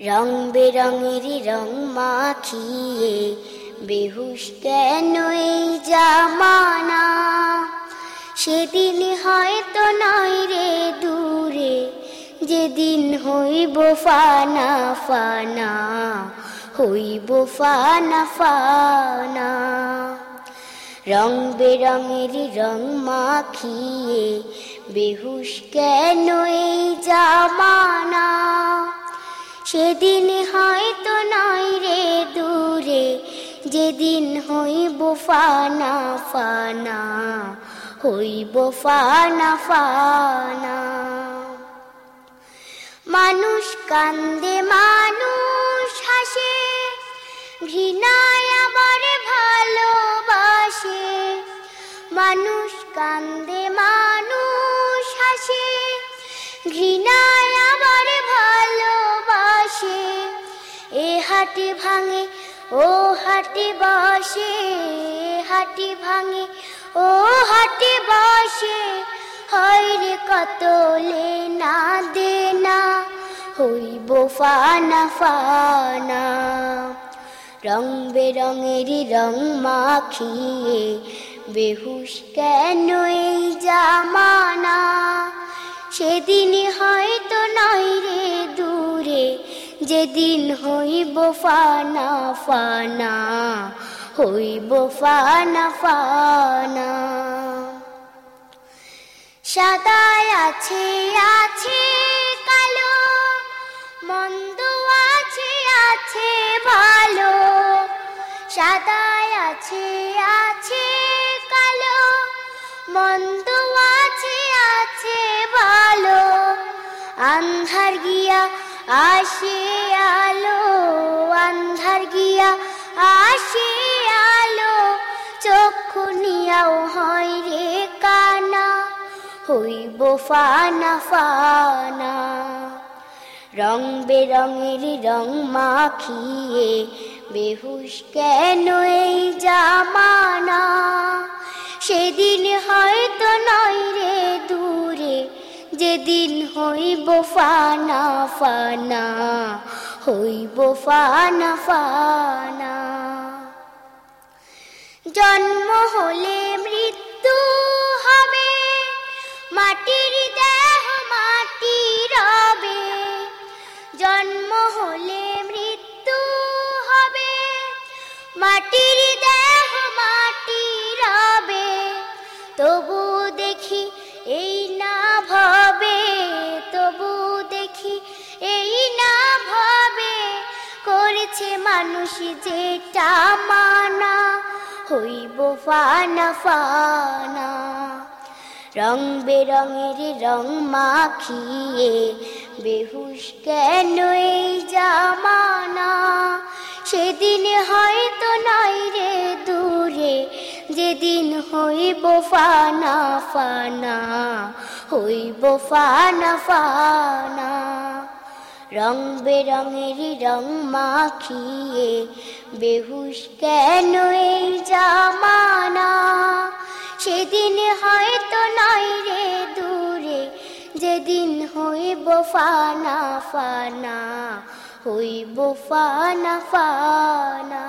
রং বেরঙের রং মাখিয়ে বেহুশ কেন এই জামানা? সেদিন হয়তো নয় রে দূরে, যেদিন হইব ফানা ফানা, হইব ফানা ফানা। রং বেরঙের রং মাখিয়ে বেহুশ কেন এই জামানা? সেদিন হয়তো নয় রে দূরে, যেদিন হইব ফানা ফানা, হইব ফানা ফানা। মানুষ কান্দে, মানুষ হাসে, ঘৃণায় আমার ভালোবাসে। মানুষ কান্দে, মানুষ হাসে, ঘৃণায় হাটে ভাঙে, ও হাটে বসে হাটি ভাঙে, ও হাটে বসে। হয় রে কত না দে না হইব ফানা ফানা। রং বেরঙের রং মাখিয়ে, বেহুশ কেন এই জামানা? সেদিন যেদিন হইব ফানা ফানা, হইব ফানা ফানা। সাদায় আছে আছে কালো, মন্দ আছে আছে ভালো। সাদায় আছে আছে কালো, মন্দ আছে আছে ভালো। আন্ধার গিয়া আসে আলো আন্ধার গিয়া আসে আলো, চক্ষু নিয়াও হয় রে কানা, হইব ফানা ফানা। রং বেরঙের রং মাখিয়ে বেহুশ কেন এই জামানা? সেদিন হয়তো যেদিন হইব ফানা ফানা, হইব ফানা ফানা। জন্ম হলে মৃত্যু হবে, মাটির দেহ মাটি রবে। জন্ম হলে মৃত্যু হবে, মাটির দেহ মাটি রবে। তবু দেখি এই না ভবে তবু দেখি, এই না ভবে করেছে মানুষ যেটা মানা, হইব ফানা ফানা। রং বেরঙের রং মাখিয়ে বেহুশ কেন এই জামানা? সেদিন হয়তো যেদিন হইব ফানা ফানা, হইব ফানা ফানা। রং বেরঙের রং মাখিয়ে বেহুশ কেন এই জামানা? সেদিন হয়তো নাই রে দূরে, যেদিন হইব ফানা ফানা, হইব ফানা ফানা।